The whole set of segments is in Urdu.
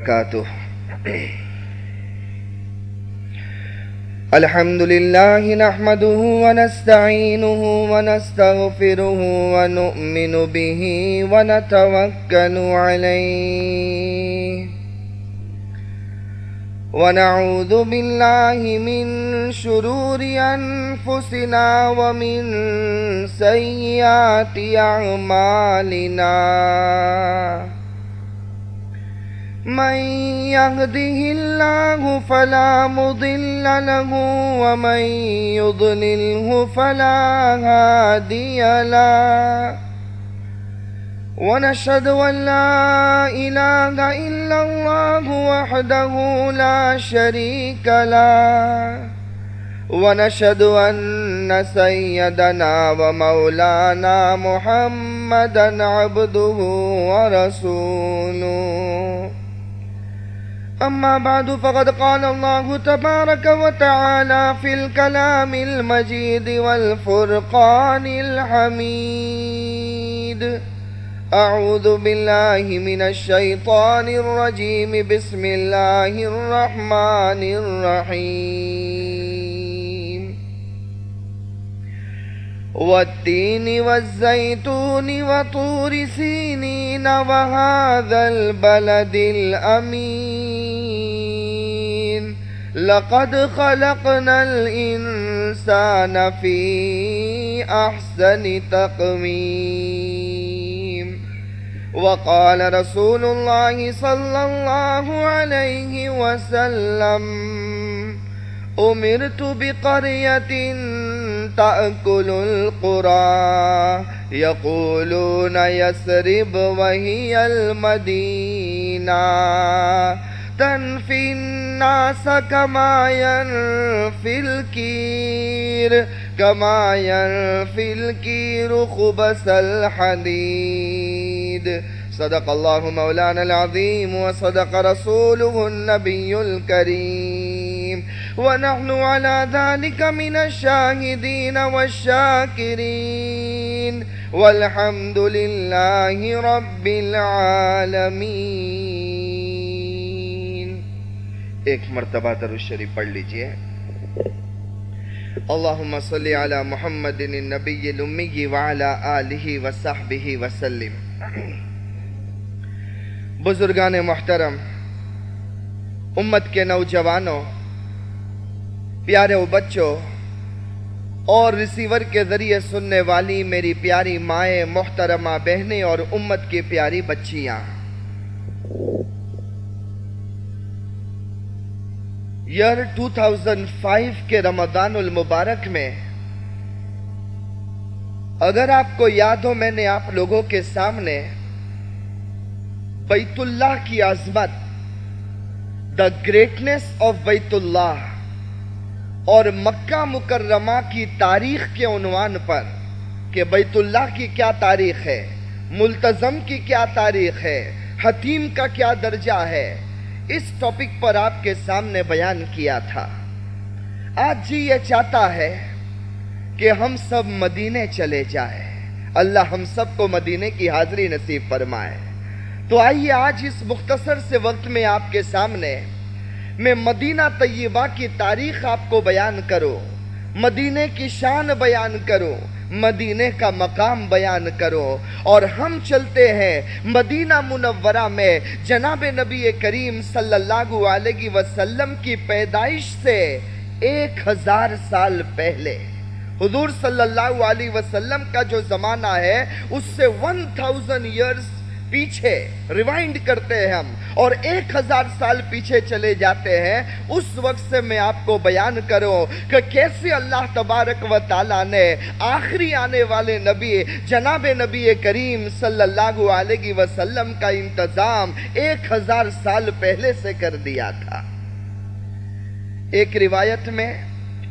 وبركاته. الحمد لله نحمده ونستعينه ونستغفره ونؤمن به ونتوكل عليه. ونعوذ بالله من شرور أنفسنا ومن سيئات أعمالنا. من يهده الله فلا مضل له ومن يضلله فلا هادي له ونشهد أن لا إله إلا الله وحده لا شريك له ونشهد أن سيدنا ومولانا محمدا عبده ورسوله أما بعد فقد قال الله تبارك وتعالى في الكلام المجيد والفرقان الحميد. أعوذ بالله من الشيطان الرجيم. بسم الله الرحمن الرحيم. والتين والزيتون وطور سينين وهذا البلد الأمين. لقد خلقنا الإنسان في أحسن تقويم. وقال رسول الله صلى الله عليه وسلم، أمرت بقرية تأكل القرى. يقولون، يسرب وهي المدينة تنفي الناس كما ينفي الكير كما ينفي الكير خبث الحديد. صدق الله مولانا العظيم وصدق رسوله النبي الكريم. ونحن على ذلك من الشاهدين والشاكرين. والحمد لله رب العالمين. ایک مرتبہ در پڑھ لیجیے۔ اللہم صلی علی محمد النبی الامی وعلا آلہ وصحبہ وسلم۔ بزرگان محترم، امت کے نوجوانوں، پیارے و بچوں، اور ریسیور کے ذریعے سننے والی میری پیاری مائیں، محترمہ بہنیں اور امت کی پیاری بچیاں۔ ایئر 2005 کے رمضان المبارک میں، اگر آپ کو یاد ہو، میں نے آپ لوگوں کے سامنے بیت اللہ کی عظمت دا گریٹنس آف بیت اللہ اور مکہ مکرمہ کی تاریخ کے عنوان پر کہ بیت اللہ کی کیا تاریخ ہے ملتظم کی کیا تاریخ ہے، حتیم کا کیا درجہ ہے اس ٹاپک پر آپ کے سامنے بیان کیا تھا۔ آج جی یہ چاہتا ہے کہ ہم سب مدینے چلے جائیں۔ اللہ ہم سب کو مدینے کی حاضری نصیب فرمائے۔ تو آئیے آج اس مختصر سے وقت میں آپ کے سامنے میں مدینہ طیبہ کی تاریخ آپ کو بیان کرو مدینے کی شان بیان کرو مدینے کا مقام بیان کرو۔ اور ہم چلتے ہیں مدینہ منورہ میں جناب نبی کریم صلی اللہ علیہ وسلم کی پیدائش سے ایک ہزار سال پہلے۔ حضور صلی اللہ علیہ وسلم کا جو زمانہ ہے، اس سے ون تھاؤزن ایئرز پیچھے ریوائنڈ کرتے ہیں ہم اور ایک ہزار سال پیچھے چلے جاتے ہیں، اس وقت سے میں آپ کو بیان کروں کہ کیسے اللہ تبارک و تعالیٰ نے آخری آنے والے نبی، جناب نبی کریم صلی اللہ علیہ وسلم کا انتظام ایک ہزار سال پہلے سے کر دیا تھا۔ ایک روایت میں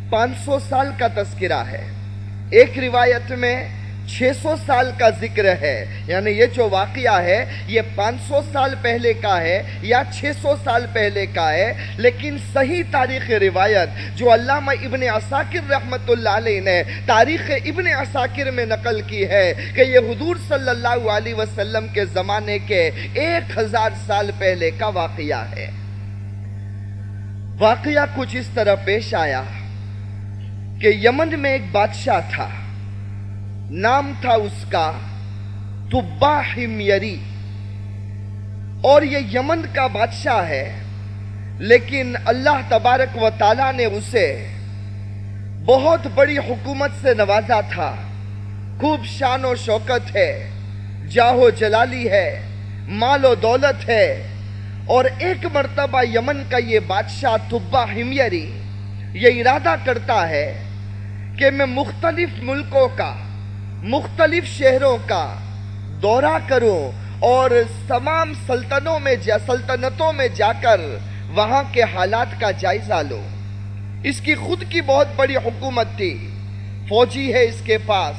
پانچ سو سال کا تذکرہ ہے۔ ایک روایت میں چھ سو سال کا ذکر ہے۔ یعنی یہ جو واقعہ ہے، یہ پانچ سو سال پہلے کا ہے یا چھ سو سال پہلے کا ہے۔ لیکن صحیح تاریخ روایت جو علامہ ابن عساکر رحمت اللہ علیہ نے تاریخ ابن عساکر میں نقل کی ہے کہ یہ حضور صلی اللہ علیہ وسلم کے زمانے کے ایک ہزار سال پہلے کا واقعہ ہے۔ واقعہ کچھ اس طرح پیش آیا کہ یمن میں ایک بادشاہ تھا۔ نام تھا اس کا تبا ہمیری اور یہ یمن کا بادشاہ ہے، لیکن اللہ تبارک و تعالیٰ نے اسے بہت بڑی حکومت سے نوازا تھا۔ خوب شان و شوکت ہے جاہو جلالی ہے، مال و دولت ہے۔ اور ایک مرتبہ یمن کا یہ بادشاہ تبا ہمیری یہ ارادہ کرتا ہے کہ میں مختلف ملکوں کا مختلف شہروں کا دورہ کروں اور تمام سلطنوں میں جا، سلطنتوں میں جا کر وہاں کے حالات کا جائزہ لو اس کی خود کی بہت بڑی حکومت تھی۔ فوجی ہے اس کے پاس،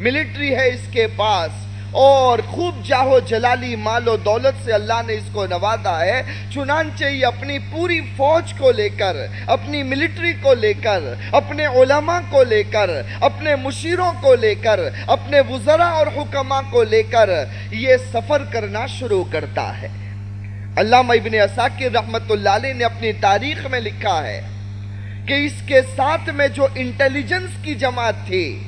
ملٹری ہے اس کے پاس اور خوب جاہو جلالی مال و دولت سے اللہ نے اس کو نوازا ہے۔ چنانچہ یہ اپنی پوری فوج کو لے کر، اپنی ملٹری کو لے کر، اپنے علماء کو لے کر، اپنے مشیروں کو لے کر، اپنے وزراء اور حکمہ کو لے کر یہ سفر کرنا شروع کرتا ہے۔ علامہ ابن اساکر رحمت اللہ علیہ نے اپنی تاریخ میں لکھا ہے کہ اس کے ساتھ میں جو انٹیلیجنس کی جماعت تھی،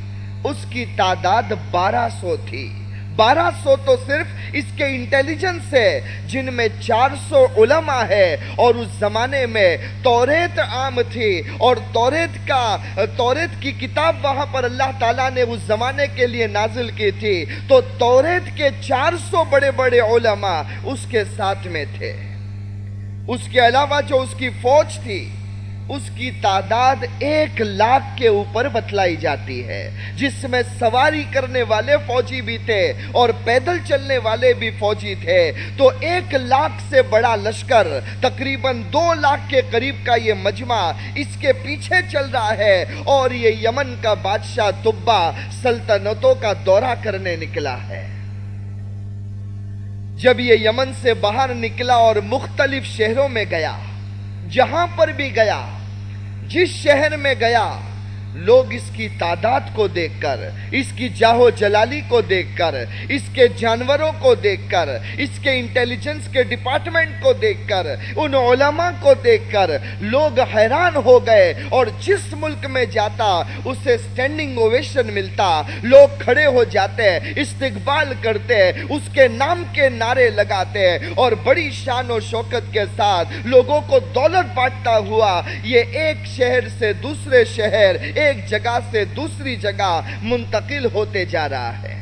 اس کی تعداد بارہ سو تھی۔ بارہ سو تو صرف اس کے انٹیلیجنس ہے، جن میں چار سو علماء ہے اور اس زمانے میں توریت عام تھی۔ اور توریت کا، توریت کی کتاب وہاں پر اللہ تعالیٰ نے اس زمانے کے لیے نازل کی تھی۔ تو توریت کے چار سو بڑے بڑے علماء اس کے ساتھ میں تھے۔ اس کے علاوہ جو اس کی فوج تھی اس کی تعداد ایک لاکھ کے اوپر بتلائی جاتی ہے، جس میں سواری کرنے والے فوجی بھی تھے اور پیدل چلنے والے بھی فوجی تھے۔ تو ایک لاکھ سے بڑا لشکر، تقریباً دو لاکھ کے قریب کا یہ مجمع اس کے پیچھے چل رہا ہے اور یہ یمن کا بادشاہ تبا سلطنتوں کا دورہ کرنے نکلا ہے۔ جب یہ یمن سے باہر نکلا اور مختلف شہروں میں گیا جہاں پر بھی گیا جس شہر میں گیا لوگ اس کی تعداد کو دیکھ کر، اس کی جاہو جلالی کو دیکھ کر، اس کے جانوروں کو دیکھ کر، اس کے انٹیلیجنس کے ڈپارٹمنٹ کو دیکھ کر، ان علماء کو دیکھ کر لوگ حیران ہو گئے اور جس ملک میں جاتا، اسے سٹینڈنگ اویشن ملتا۔ لوگ کھڑے ہو جاتے، استقبال کرتے، اس کے نام کے نعرے لگاتے۔ اور بڑی شان و شوکت کے ساتھ لوگوں کو دولت بانٹتا ہوا، یہ ایک شہر سے دوسرے شہر ایک جگہ سے دوسری جگہ منتقل ہوتے جا رہا ہے۔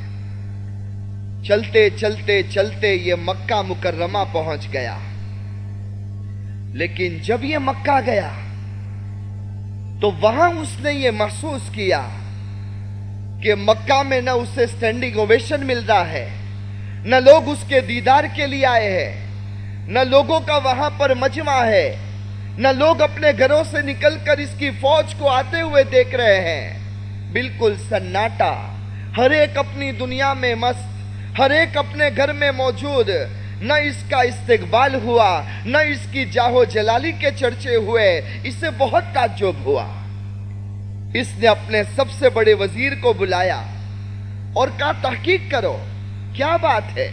چلتے چلتے چلتے یہ مکہ مکرمہ پہنچ گیا۔ لیکن جب یہ مکہ گیا، تو وہاں اس نے یہ محسوس کیا کہ مکہ میں نہ اسے سٹینڈنگ اویشن مل رہا ہے، نہ لوگ اس کے دیدار کے لیے آئے ہیں، نہ لوگوں کا وہاں پر مجمع ہے۔ نہ لوگ اپنے گھروں سے نکل کر اس کی فوج کو آتے ہوئے دیکھ رہے ہیں۔ بالکل سناٹا، ہر ایک اپنی دنیا میں مست، ہر ایک اپنے گھر میں موجود۔ نہ اس کا استقبال ہوا، نہ اس کی جاہو جلالی کے چرچے ہوئے اسے بہت تعجب ہوا۔ اس نے اپنے سب سے بڑے وزیر کو بلایا اور کہا، تحقیق کرو، کیا بات ہے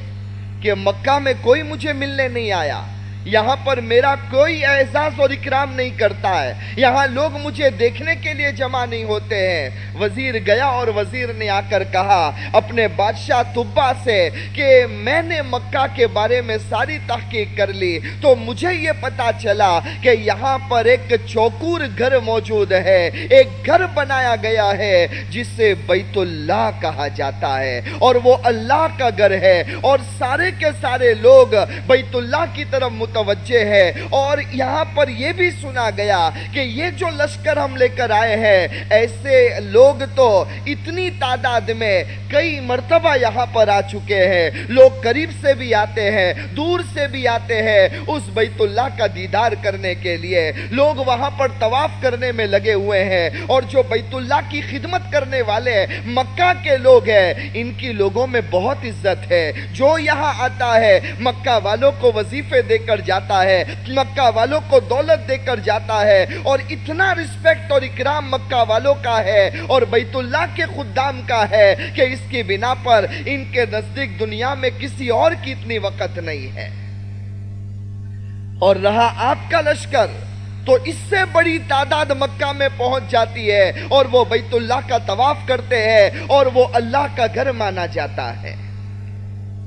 کہ مکہ میں کوئی مجھے ملنے نہیں آیا؟ یہاں پر میرا کوئی اعزاز اور اکرام نہیں کرتا ہے۔ یہاں لوگ مجھے دیکھنے کے لیے جمع نہیں ہوتے ہیں۔ وزیر گیا اور وزیر نے آ کر کہا، اپنے بادشاہ طبا سے کہ میں نے مکہ کے بارے میں ساری تحقیق کر لی، تو مجھے یہ پتا چلا کہ یہاں پر ایک چوکور گھر موجود ہے۔ ایک گھر بنایا گیا ہے، جسے بیت اللہ کہا جاتا ہے۔ اور وہ اللہ کا گھر ہے۔ اور سارے کے سارے لوگ بیت اللہ کی طرف متوجہ متوجہ ہے اور یہاں پر یہ بھی سنا گیا کہ یہ جو لشکر ہم لے کر آئے ہیں، ایسے لوگ تو اتنی تعداد میں کئی مرتبہ یہاں پر آ چکے ہیں۔ لوگ قریب سے بھی آتے ہیں، دور سے بھی آتے ہیں اس بیت اللہ کا دیدار کرنے کے لیے۔ لوگ وہاں پر طواف کرنے میں لگے ہوئے ہیں اور جو بیت اللہ کی خدمت کرنے والے مکہ کے لوگ ہیں، ان کی لوگوں میں بہت عزت ہے۔ جو یہاں آتا ہے، مکہ والوں کو وظیفے دے کر کر جاتا ہے، مکہ والوں کو دولت دے کر جاتا ہے اور اتنا رسپیکٹ اور اکرام مکہ والوں کا ہے اور بیت اللہ کے خدام کا ہے کہ اس کی بنا پر ان کے نزدیک دنیا میں کسی اور کی اتنی وقت نہیں ہے۔ اور رہا آپ کا لشکر، تو اس سے بڑی تعداد مکہ میں پہنچ جاتی ہے اور وہ بیت اللہ کا طواف کرتے ہیں اور وہ اللہ کا گھر مانا جاتا ہے۔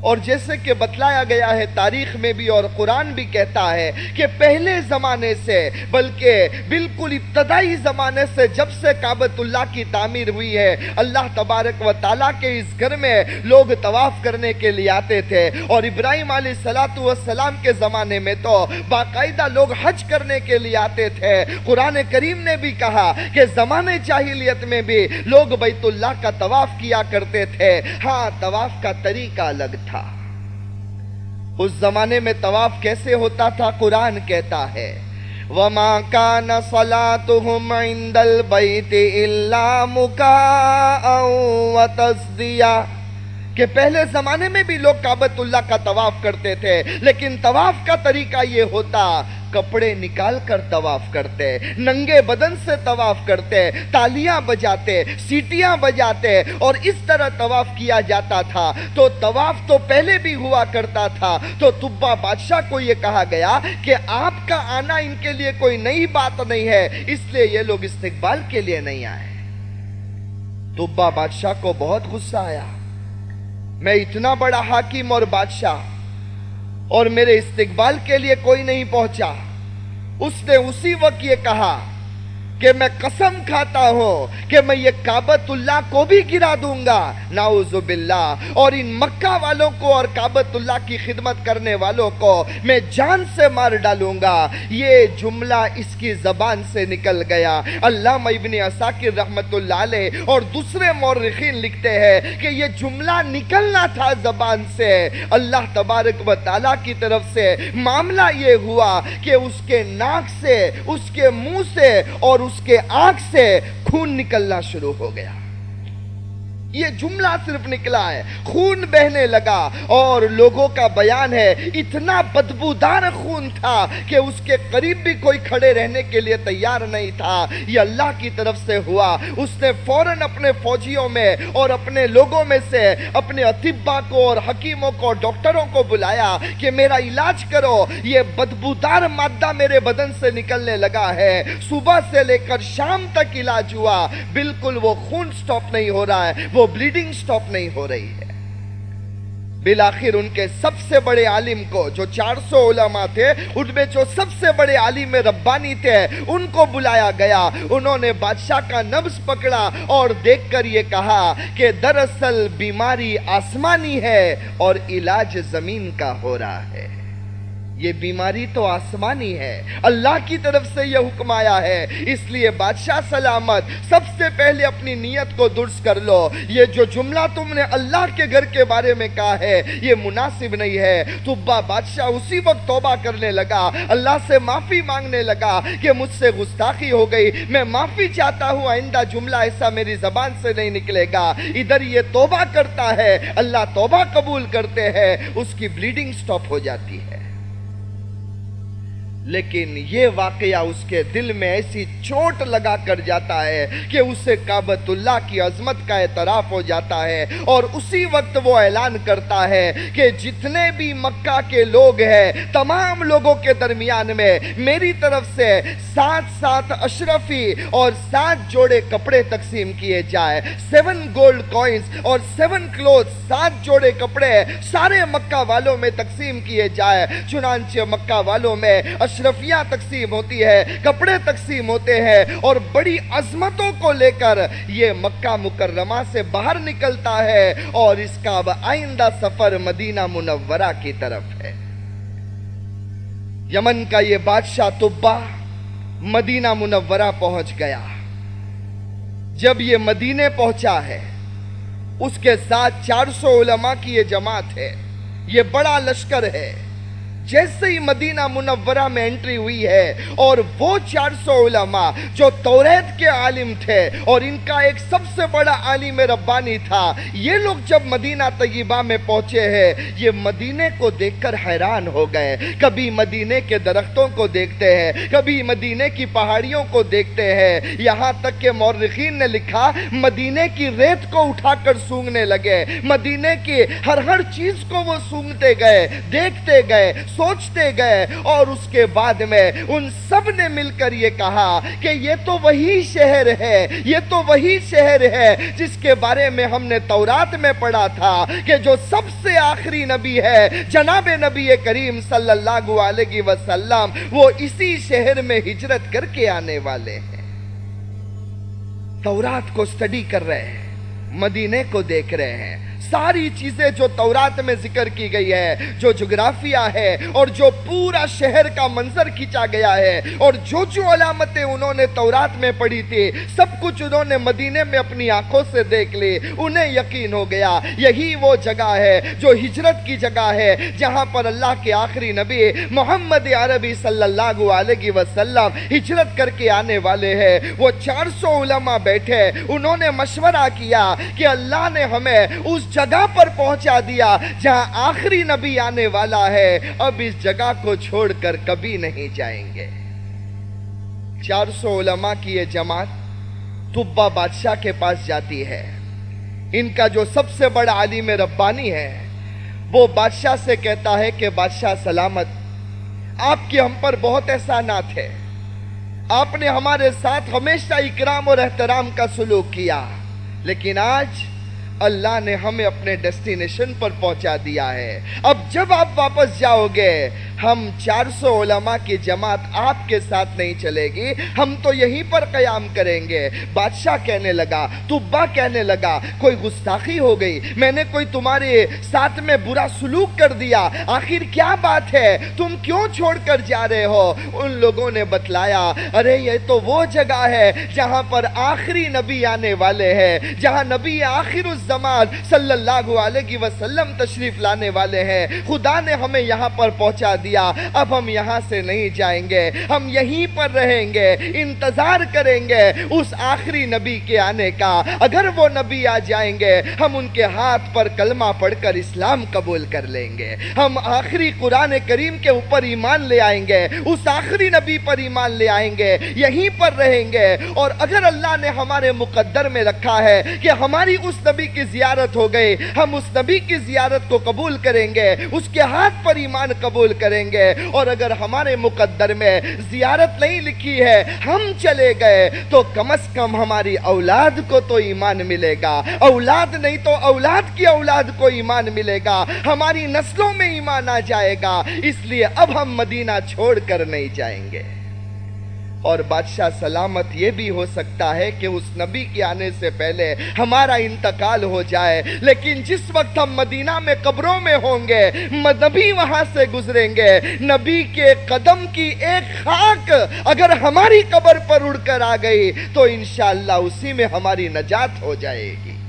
اور جیسے کہ بتلایا گیا ہے، تاریخ میں بھی اور قرآن بھی کہتا ہے کہ پہلے زمانے سے، بلکہ بالکل ابتدائی زمانے سے جب سے کعبت اللہ کی تعمیر ہوئی ہے، اللہ تبارک و تعالیٰ کے اس گھر میں لوگ طواف کرنے کے لیے آتے تھے۔ اور ابراہیم علیہ السلام کے زمانے میں تو باقاعدہ لوگ حج کرنے کے لیے آتے تھے۔ قرآن کریم نے بھی کہا کہ زمانے جاہلیت میں بھی لوگ بیت اللہ کا طواف کیا کرتے تھے۔ ہاں طواف کا طریقہ الگ تھا۔ تھا۔ اس زمانے میں طواف کیسے ہوتا تھا؟ قرآن کہتا ہے، وَمَا كَانَ صَلَاتُهُمْ عِنْدَ الْبَيْتِ إِلَّا مُكَاءً وَتَصْدِيًا کہ پہلے زمانے میں بھی لوگ کعبت اللہ کا طواف کرتے تھے، لیکن طواف کا طریقہ یہ ہوتا، کپڑے نکال کر طواف کرتے، ننگے بدن سے طواف کرتے، تالیاں بجاتے، سیٹیاں بجاتے، اور اس طرح طواف کیا جاتا تھا۔ تو طواف تو پہلے بھی ہوا کرتا تھا۔ تو تبا بادشاہ کو یہ کہا گیا کہ آپ کا آنا ان کے لیے کوئی نئی بات نہیں ہے، اس لیے یہ لوگ استقبال کے لیے نہیں آئے۔ تبا بادشاہ کو بہت غصہ آیا۔ میں اتنا بڑا حاکم اور بادشاہ اور میرے استقبال کے لیے کوئی نہیں پہنچا۔ اس نے اسی وقت یہ کہا کہ میں قسم کھاتا ہوں کہ میں یہ کعبت اللہ کو بھی گرا دوں گا۔ نعوذ باللہ۔ اور ان مکہ والوں کو اور کعبت اللہ کی خدمت کرنے والوں کو میں جان سے مار ڈالوں گا۔ یہ جملہ اس کی زبان سے نکل گیا۔ اللہ ابن عساکر رحمت اللہ علیہ اور دوسرے مورخین لکھتے ہیں کہ یہ جملہ نکلنا تھا زبان سے۔ اللہ تبارک و تعالیٰ کی طرف سے معاملہ یہ ہوا کہ اس کے ناک سے، اس کے منہ سے اور اس اس کے آنکھ سے خون نکلنا شروع ہو گیا۔ یہ جملہ صرف نکلا ہے۔ خون بہنے لگا اور لوگوں کا بیان ہے۔ اتنا بدبودار خون تھا کہ اس کے قریب بھی کوئی کھڑے رہنے کے لیے تیار نہیں تھا۔ یہ اللہ کی طرف سے ہوا۔ اس نے فوراً اپنے فوجیوں میں اور اپنے لوگوں میں سے اپنے اطبا کو اور حکیموں کو ڈاکٹروں کو بلایا کہ میرا علاج کرو۔ یہ بدبودار مادہ میرے بدن سے نکلنے لگا ہے۔ صبح سے لے کر شام تک علاج ہوا۔ بالکل وہ خون سٹاپ نہیں ہو رہا ہے۔ وہ وہ بلیڈنگ سٹاپ نہیں ہو رہی ہے۔ بلاخر ان کے سب سے بڑے عالم کو جو چار سو علماء تھے، ان میں جو سب سے بڑے عالم ربانی تھے، ان کو بلایا گیا۔ انہوں نے بادشاہ کا نبز پکڑا اور دیکھ کر یہ کہا کہ دراصل بیماری آسمانی ہے اور علاج زمین کا ہو رہا ہے۔ یہ بیماری تو آسمانی ہے۔ اللہ کی طرف سے یہ حکم آیا ہے۔ اس لیے بادشاہ سلامت، سب سے پہلے اپنی نیت کو درست کر لو۔ یہ جو جملہ تم نے اللہ کے گھر کے بارے میں کہا ہے، یہ مناسب نہیں ہے۔ تبا بادشاہ اسی وقت توبہ کرنے لگا۔ اللہ سے معافی مانگنے لگا کہ مجھ سے گستاخی ہو گئی۔ میں معافی چاہتا ہوں، آئندہ جملہ ایسا میری زبان سے نہیں نکلے گا۔ ادھر یہ توبہ کرتا ہے۔ اللہ توبہ قبول کرتے ہیں۔ اس کی بلیڈنگ سٹاپ ہو جاتی ہے۔ لیکن یہ واقعہ اس کے دل میں ایسی چوٹ لگا کر جاتا ہے کہ اسے کعبت اللہ کی عظمت کا اعتراف ہو جاتا ہے اور اسی وقت وہ اعلان کرتا ہے کہ جتنے بھی مکہ کے لوگ ہیں، تمام لوگوں کے درمیان میں میری طرف سے سات سات اشرفی اور سات جوڑے کپڑے تقسیم کیے جائے۔ سیون گولڈ کوئنز اور سیون کلوز، سات جوڑے کپڑے سارے مکہ والوں میں تقسیم کیے جائے۔ چنانچہ مکہ والوں میں اشرفیہ تقسیم ہوتی ہے، کپڑے تقسیم ہوتے ہیں اور بڑی عظمتوں کو لے کر یہ مکہ مکرمہ سے باہر نکلتا ہے اور اس کا اب آئندہ سفر مدینہ منورہ کی طرف ہے۔ یمن کا یہ بادشاہ طبا مدینہ منورہ پہنچ گیا۔ جب یہ مدینے پہنچا ہے، اس کے ساتھ چار سو علماء کی یہ جماعت ہے۔ یہ بڑا لشکر ہے۔ جیسے ہی مدینہ منورہ میں انٹری ہوئی ہے اور وہ چار سو علماء جو توریت کے عالم تھے اور ان کا ایک سب سے بڑا عالم ربانی تھا، یہ لوگ جب مدینہ طیبہ میں پہنچے ہیں، یہ مدینے کو دیکھ کر حیران ہو گئے۔ کبھی مدینے کے درختوں کو دیکھتے ہیں، کبھی مدینے کی پہاڑیوں کو دیکھتے ہیں۔ یہاں تک کہ مورخین نے لکھا، مدینے کی ریت کو اٹھا کر سونگنے لگے۔ مدینے کی ہر ہر چیز کو وہ سونگتے گئے، دیکھتے گئے سوچتے گئے اور اس کے بعد میں ان سب نے مل کر یہ کہا کہ یہ تو وہی شہر ہے، یہ تو وہی شہر ہے جس کے بارے میں ہم نے تورات میں پڑھا تھا کہ جو سب سے آخری نبی ہے، جناب نبی کریم صلی اللہ علیہ وسلم، وہ اسی شہر میں ہجرت کر کے آنے والے ہیں۔ تورات کو سٹڈی کر رہے ہیں، مدینے کو دیکھ رہے ہیں۔ ساری چیزیں جو تورات میں ذکر کی گئی ہے، جو جغرافیہ ہے اور جو پورا شہر کا منظر کھینچا گیا ہے اور جو جو علامتیں انہوں نے تورات میں پڑھی تھی، سب کچھ انہوں نے مدینے میں اپنی آنکھوں سے دیکھ لی، انہیں یقین ہو گیا۔ یہی وہ جگہ ہے جو ہجرت کی جگہ ہے، جہاں پر اللہ کے آخری نبی محمد عربی صلی اللہ علیہ وسلم ہجرت کر کے آنے والے ہیں۔ وہ چار سو علماء بیٹھے، انہوں نے مشورہ کیا کہ اللہ نے ہمیں اس جگہ جگہ پر پہنچا دیا جہاں آخری نبی آنے والا ہے، اب اس جگہ کو چھوڑ کر کبھی نہیں جائیں گے۔ چار سو علماء کی یہ جماعت طبا بادشاہ کے پاس جاتی ہے۔ ان کا جو سب سے بڑا عالم ربانی ہے، وہ بادشاہ سے کہتا ہے کہ بادشاہ سلامت، آپ کی ہم پر بہت احسانات ہے۔ آپ نے ہمارے ساتھ ہمیشہ اکرام اور احترام کا سلوک کیا، لیکن آج اللہ نے ہمیں اپنے ڈیسٹینیشن پر پہنچا دیا ہے۔ اب جب آپ واپس جاؤ گے ہم چار سو علماء کی جماعت آپ کے ساتھ نہیں چلے گی، ہم تو یہیں پر قیام کریں گے۔ بادشاہ کہنے لگا تبا کہنے لگا، کوئی گستاخی ہو گئی۔ میں نے کوئی تمہارے ساتھ میں برا سلوک کر دیا۔ آخر کیا بات ہے؟ تم کیوں چھوڑ کر جا رہے ہو؟ ان لوگوں نے بتلایا، ارے، یہ تو وہ جگہ ہے جہاں پر آخری نبی آنے والے ہیں، جہاں نبی آخر اس زمان صلی اللہ علیہ وسلم تشریف لانے والے ہیں۔ خدا نے ہمیں یہاں پر پہنچا دیا۔ اب ہم یہاں سے نہیں جائیں گے۔ ہم یہیں پر رہیں گے، انتظار کریں گے اس آخری نبی کے آنے کا۔ اگر وہ نبی آ جائیں گے، ہم ان کے ہاتھ پر کلمہ پڑھ کر اسلام قبول کر لیں گے۔ ہم آخری قرآن کریم کے اوپر ایمان لے آئیں گے، اس آخری نبی پر ایمان لے آئیں گے، یہیں پر رہیں گے۔ اور اگر اللہ نے ہمارے مقدر میں رکھا ہے کہ ہماری اس نبی کی زیارت ہو گئی، ہم اس نبی کی زیارت کو قبول کریں گے، اس کے ہاتھ پر ایمان قبول کریں گے۔ اور اگر ہمارے مقدر میں زیارت نہیں لکھی ہے، ہم چلے گئے، تو کم از کم ہماری اولاد کو تو ایمان ملے گا۔ اولاد نہیں تو اولاد کی اولاد کو ایمان ملے گا۔ ہماری نسلوں میں ایمان آ جائے گا۔ اس لیے اب ہم مدینہ چھوڑ کر نہیں جائیں گے۔ اور بادشاہ سلامت یہ بھی ہو سکتا ہے کہ اس نبی کے آنے سے پہلے ہمارا انتقال ہو جائے۔ لیکن جس وقت ہم مدینہ میں قبروں میں ہوں گے، نبی وہاں سے گزریں گے۔ نبی کے قدم کی ایک خاک اگر ہماری قبر پر اڑ کر آ گئی تو انشاءاللہ اسی میں ہماری نجات ہو جائے گی۔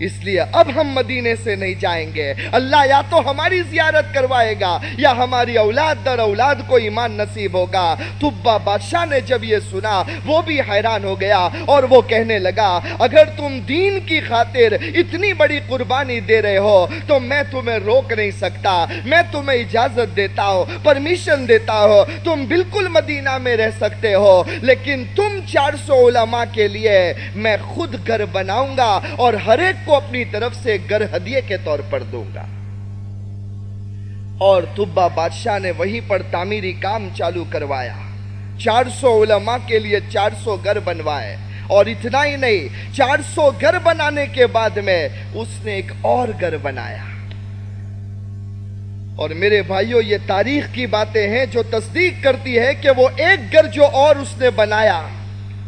اس لیے اب ہم مدینے سے نہیں جائیں گے۔ اللہ یا تو ہماری زیارت کروائے گا یا ہماری اولاد در اولاد کو ایمان نصیب ہوگا۔ تبا بادشاہ نے جب یہ سنا، وہ بھی حیران ہو گیا اور وہ کہنے لگا، اگر تم دین کی خاطر اتنی بڑی قربانی دے رہے ہو، تو میں تمہیں روک نہیں سکتا۔ میں تمہیں اجازت دیتا ہوں پرمیشن دیتا ہوں۔ تم بالکل مدینہ میں رہ سکتے ہو، لیکن تم چار سو علماء کے لیے میں خود گھر بناؤں گا اور ہر ایک کو اپنی طرف سے گر ہدیے کے طور پر دوں گا۔ اور تبا بادشاہ نے وہیں پر تعمیری کام چالو کروایا۔ چار سو علماء کے لیے چار سو گر بنوائے۔ اور اتنا ہی نہیں، چار سو گر بنانے کے بعد میں اس نے ایک اور گر بنایا۔ اور میرے بھائیوں یہ تاریخ کی باتیں ہیں جو تصدیق کرتی ہے کہ وہ ایک گر جو اور اس نے بنایا۔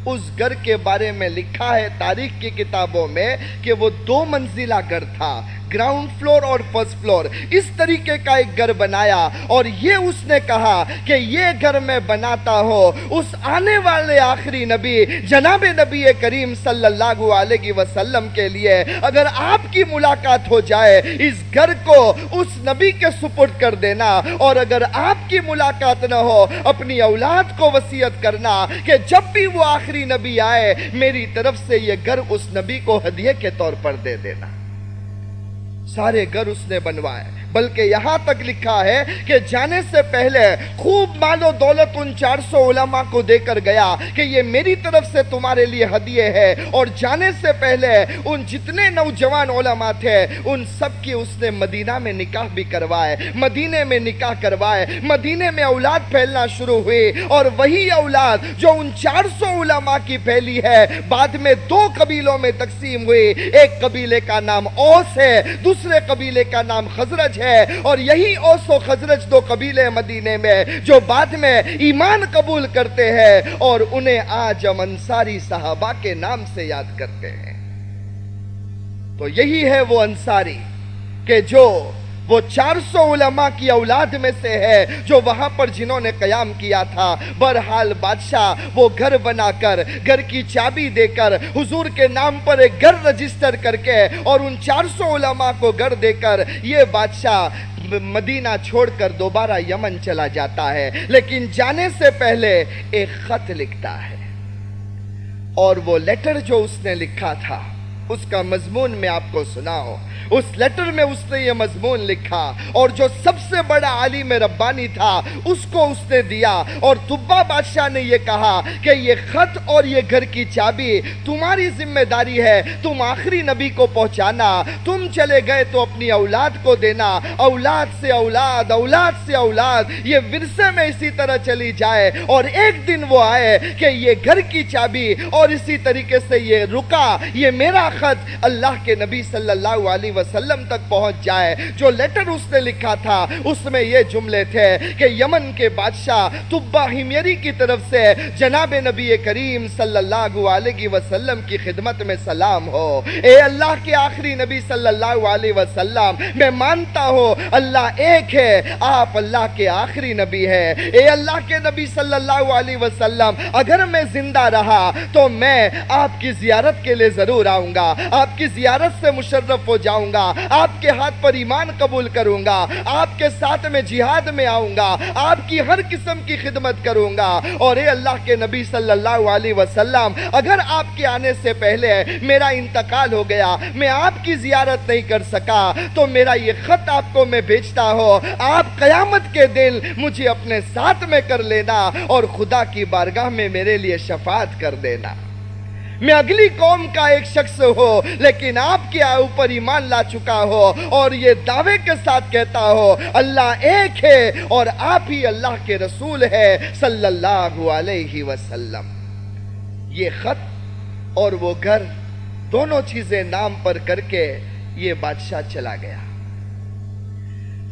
اس گھر کے بارے میں لکھا ہے تاریخ کی کتابوں میں کہ وہ دو منزلہ گھر تھا۔ گراؤنڈ فلور اور فرس فلور اس طریقے کا ایک گھر بنایا اور یہ اس نے کہا کہ یہ گھر میں بناتا ہو۔ اس آنے والے آخری نبی، جناب نبی کریم صلی اللہ علیہ وسلم کے لیے اگر آپ کی ملاقات ہو جائے، اس گھر کو اس نبی کے سپرد کر دینا اور اگر آپ کی ملاقات نہ ہو، اپنی اولاد کو وسیعت کرنا کہ جب بھی وہ آخری نبی آئے، میری طرف سے یہ گھر اس نبی کو ہدیے کے طور پر دے دینا۔ سارے گھر اس نے بنوائے۔ بلکہ یہاں تک لکھا ہے کہ جانے سے پہلے خوب مال و دولت ان چار سو علماء کو دے کر گیا کہ یہ میری طرف سے تمہارے لیے ہدیے ہے اور جانے سے پہلے ان جتنے نوجوان علماء تھے، ان سب کی اس نے مدینہ میں نکاح بھی کروائے، مدینے میں نکاح کروائے، مدینے میں اولاد پھیلنا شروع ہوئی اور وہی اولاد جو ان چار سو علماء کی پھیلی ہے، بعد میں دو قبیلوں میں تقسیم ہوئی، ایک قبیلے کا نام اوس ہے، دوسرے قبیلے کا نام خزرج ہے اور یہی اوس و خزرج دو قبیلے مدینے میں جو بعد میں ایمان قبول کرتے ہیں اور انہیں آج ہم انصاری صحابہ کے نام سے یاد کرتے ہیں۔ تو یہی ہے وہ انصاری کہ جو وہ چار سو علماء کی اولاد میں سے ہے جو وہاں پر جنہوں نے قیام کیا تھا۔ برحال بادشاہ وہ گھر بنا کر گھر کی چابی دے کر حضور کے نام پر ایک گھر رجسٹر کر کے اور ان چار سو علماء کو گھر دے کر یہ بادشاہ مدینہ چھوڑ کر دوبارہ یمن چلا جاتا ہے۔ لیکن جانے سے پہلے ایک خط لکھتا ہے اور وہ لیٹر جو اس نے لکھا تھا۔ اس کا مضمون میں آپ کو سناؤں۔ اس لیٹر میں اس نے یہ مضمون لکھا، اور جو سب سے بڑا عالم ربانی تھا، اس کو اس نے دیا۔ اور طبا بادشاہ نے یہ کہا کہ یہ خط اور یہ گھر کی چابی تمہاری ذمہ داری ہے، تم آخری نبی کو پہنچانا۔ تم چلے گئے تو اپنی اولاد کو دینا۔ اولاد سے اولاد اولاد سے اولاد، یہ ورثے میں اسی طرح چلی جائے۔ اور ایک دن وہ آئے کہ یہ گھر کی چابی اور اسی طریقے سے یہ رکا، یہ میرا خط اللہ کے نبی صلی اللہ علیہ وسلم تک پہنچ جائے۔ جو لیٹر اس نے لکھا تھا، اس میں یہ جملے تھے کہ یمن کے بادشاہ طبہ ہمیری کی طرف سے جناب نبی کریم صلی اللہ علیہ وسلم کی خدمت میں سلام ہو۔ اے اللہ کے آخری نبی صلی اللہ علیہ وسلم، میں مانتا ہوں، اللہ ایک ہے، آپ اللہ کے آخری نبی ہے اے اللہ کے نبی صلی اللہ علیہ وسلم، اگر میں زندہ رہا تو میں آپ کی زیارت کے لیے ضرور آؤں گا۔ آپ کی زیارت سے مشرف ہو جاؤں گا، آپ کے ہاتھ پر ایمان قبول کروں گا، آپ کے ساتھ میں جہاد میں آؤں گا، آپ کی ہر قسم کی خدمت کروں گا۔ اور اے اللہ کے نبی صلی اللہ علیہ وسلم، اگر آپ کے آنے سے پہلے میرا انتقال ہو گیا، میں آپ کی زیارت نہیں کر سکا، تو میرا یہ خط آپ کو میں بھیجتا ہو آپ قیامت کے دن مجھے اپنے ساتھ میں کر لینا اور خدا کی بارگاہ میں میرے لیے شفاعت کر دینا۔ میں اگلی قوم کا ایک شخص ہو لیکن آپ کے اوپر ایمان لا چکا ہو اور یہ دعوے کے ساتھ کہتا ہو اللہ ایک ہے اور آپ ہی اللہ کے رسول ہے صلی اللہ علیہ وسلم۔ یہ خط اور وہ گھر دونوں چیزیں نام پر کر کے یہ بادشاہ چلا گیا۔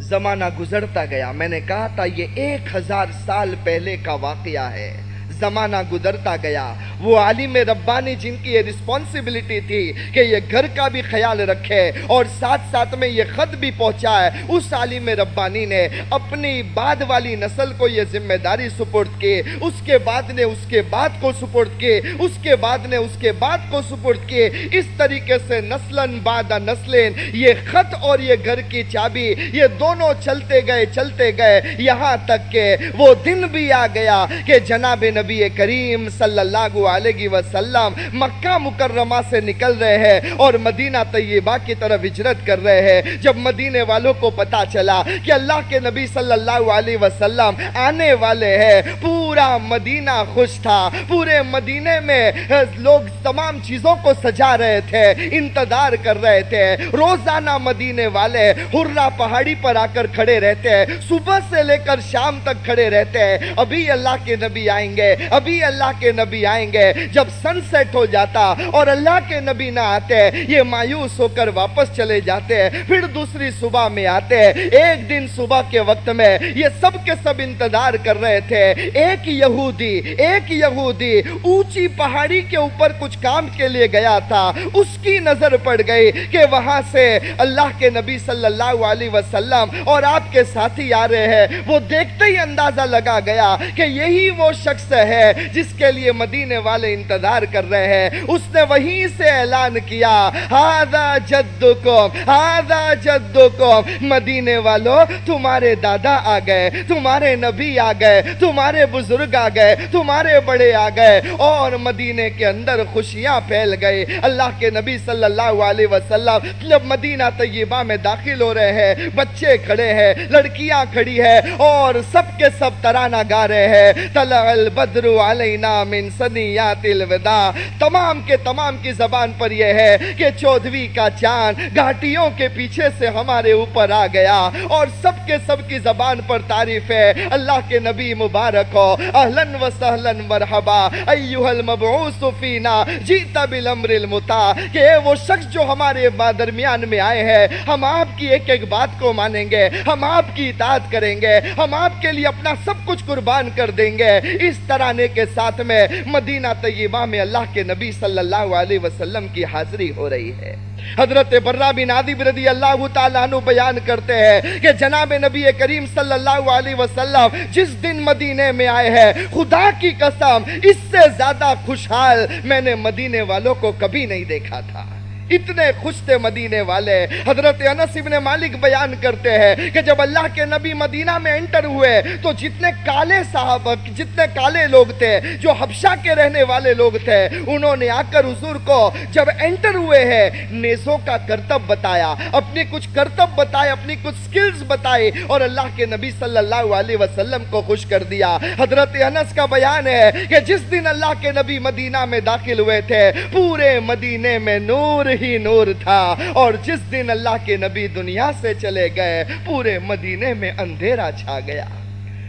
زمانہ گزرتا گیا۔ میں نے کہا تھا، یہ ایک ہزار سال پہلے کا واقعہ ہے۔ زمانہ گزرتا گیا۔ وہ عالم ربانی جن کی یہ رسپانسیبلٹی تھی کہ یہ گھر کا بھی خیال رکھے اور ساتھ ساتھ میں یہ خط بھی پہنچائے، اس عالم ربانی نے اپنی بعد والی نسل کو یہ ذمہ داری سپرد کی۔ اس کے بعد نے اس کے بعد کو سپرد کی، اس کے بعد نے اس کے بعد کو سپرد کی۔ اس طریقے سے نسلن بعد نسلن یہ خط اور یہ گھر کی چابی، یہ دونوں چلتے گئے چلتے گئے۔ یہاں تک کہ وہ دن بھی آ گیا کہ جناب نبی نبی کریم صلی اللہ علیہ وسلم مکہ مکرمہ سے نکل رہے ہیں اور مدینہ طیبہ کی طرف ہجرت کر رہے ہیں۔ جب مدینے والوں کو پتا چلا کہ اللہ کے نبی صلی اللہ علیہ وسلم آنے والے ہیں، پورا مدینہ خوش تھا۔ پورے مدینے میں لوگ تمام چیزوں کو سجا رہے تھے، انتظار کر رہے تھے۔ روزانہ مدینے والے ہررا پہاڑی پر آ کر کھڑے رہتے ہیں صبح سے لے کر شام تک کھڑے رہتے۔ ہیں ابھی اللہ کے نبی آئیں گے ابھی اللہ کے نبی آئیں گے، جب سن سیٹ ہو جاتا اور اللہ کے نبی نہ آتے، یہ مایوس ہو کر واپس چلے جاتے، پھر دوسری صبح میں آتے۔ ایک دن صبح کے وقت میں یہ سب کے سب انتظار کر رہے تھے۔ ایک یہودی ایک یہودی اونچی پہاڑی کے اوپر کچھ کام کے لیے گیا تھا۔ اس کی نظر پڑ گئی کہ وہاں سے اللہ کے نبی صلی اللہ علیہ وسلم اور آپ کے ساتھی آ رہے ہیں۔ وہ دیکھتے ہی اندازہ لگا گیا کہ یہی وہ شخص ہے ہے، جس کے لیے مدینے والے انتظار کر رہے ہیں۔ اس نے وہیں سے اعلان کیا ہادا جدکم ہادا جدکم، مدینے والو، تمہارے دادا آ گئے، تمہارے نبی آ گئے، تمہارے بزرگ آ گئے، تمہارے بڑے آ گئے۔ اور مدینے کے اندر خوشیاں پھیل گئے۔ اللہ کے نبی صلی اللہ علیہ وسلم جب مدینہ طیبہ میں داخل ہو رہے ہیں، بچے کھڑے ہیں، لڑکیاں کھڑی ہے اور سب کے سب ترانہ گا رہے ہیں۔ طلع البدر علینا من سنیات الوداع۔ تمام کے تمام کی زبان پر یہ ہے کہ چودھوی کا چاند گھاٹیوں کے پیچھے سے ہمارے اوپر آ گیا اور سب کے سب کی زبان پر تعریف ہے۔ اللہ کے نبی مبارک ہو۔ اہلن و سہلن مرحبا۔ ایوہ المبعوث فینا۔ جیتا بالامر المتا۔ کہ اے وہ شخص جو ہمارے درمیان میں آئے ہیں ہم آپ کی ایک ایک بات کو مانیں گے۔ ہم آپ کی اطاعت کریں گے۔ ہم آپ کے لیے اپنا سب کچھ قربان کر دیں گے۔ اس طرح ترانے کے ساتھ میں مدینہ طیبہ میں اللہ کے نبی صلی اللہ علیہ وسلم کی حاضری ہو رہی ہے۔ حضرت برہ بن عادب رضی اللہ تعالیٰ عنہ بیان کرتے ہیں کہ جناب نبی کریم صلی اللہ علیہ وسلم جس دن مدینے میں آئے ہیں، خدا کی قسم، اس سے زیادہ خوشحال میں نے مدینے والوں کو کبھی نہیں دیکھا تھا۔ اتنے خوش تھے مدینے والے۔ حضرت انس ابن مالک بیان کرتے ہیں کہ جب اللہ کے نبی مدینہ میں انٹر ہوئے تو جتنے کالے صاحب جتنے کالے لوگ تھے، جو حبشہ کے رہنے والے لوگ تھے، انہوں نے آ کر حضور کو جب انٹر ہوئے ہیں، نیزوں کا کرتب بتایا، اپنی کچھ کرتب بتائے، اپنی کچھ سکلز بتائے اور اللہ کے نبی صلی اللہ علیہ وسلم کو خوش کر دیا۔ حضرت انس کا بیان ہے کہ جس دن اللہ کے نبی مدینہ میں داخل ہوئے تھے، پورے مدینے میں نور ہی نور تھا اور جس دن اللہ کے نبی دنیا سے چلے گئے، پورے مدینے میں اندھیرا چھا گیا۔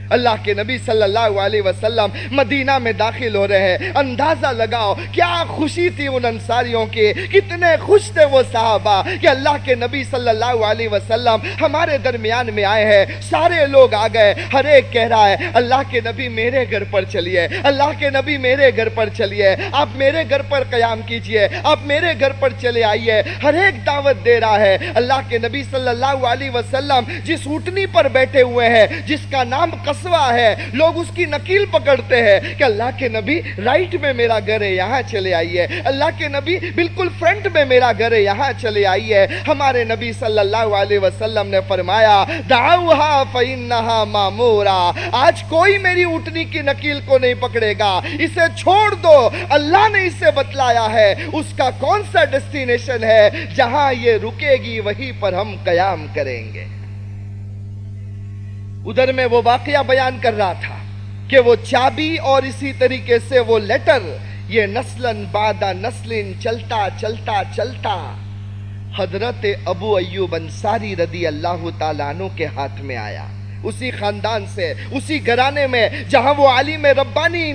اللہ کے نبی صلی اللہ علیہ وسلم مدینہ میں داخل ہو رہے ہیں۔ اندازہ لگاؤ کیا خوشی تھی ان انصاریوں کی کتنے خوش تھے وہ صحابہ کہ اللہ کے نبی صلی اللہ علیہ وسلم ہمارے درمیان میں آئے ہیں۔ سارے لوگ آ گئے۔ ہر ایک کہہ رہا ہے، اللہ کے نبی میرے گھر پر چلیے۔ اللہ کے نبی میرے گھر پر چلیے۔ آپ میرے گھر پر قیام کیجیے۔ آپ میرے گھر پر چلے آئیے۔ ہر ایک دعوت دے رہا ہے۔ اللہ کے نبی صلی اللہ علیہ وسلم جس اٹھنی پر بیٹھے ہوئے ہیں، جس کا نام قصوہ ہے۔ لوگ اس کی نکیل پکڑتے ہیں کہ اللہ کے نبی رائٹ میں میرا گھر ہے، یہاں چلے آئیے اللہ کے نبی بالکل فرنٹ میں میرا گھر ہے، یہاں چلے آئیے ہمارے نبی صلی اللہ علیہ وسلم نے فرمایا، دعوہا فینہا مامورا۔ آج کوئی میری اٹھنی کی نکیل کو نہیں پکڑے گا۔ اسے چھوڑ دو۔ اللہ نے اسے بتلایا ہے۔ اس کا کون سا ڈیسٹینیشن ہے؟ جہاں یہ رکے گی وہی پر ہم قیام کریں گے۔ ادھر میں وہ واقعہ بیان کر رہا تھا کہ وہ چابی اور اسی طریقے سے وہ لیٹر، یہ نسلن بادہ نسلن چلتا چلتا چلتا۔ حضرت ابو ایوب انصاری رضی اللہ تعالیٰ عنہ کے ہاتھ میں آیا۔ اسی خاندان سے، اسی گھرانے میں جہاں وہ عالم ربانی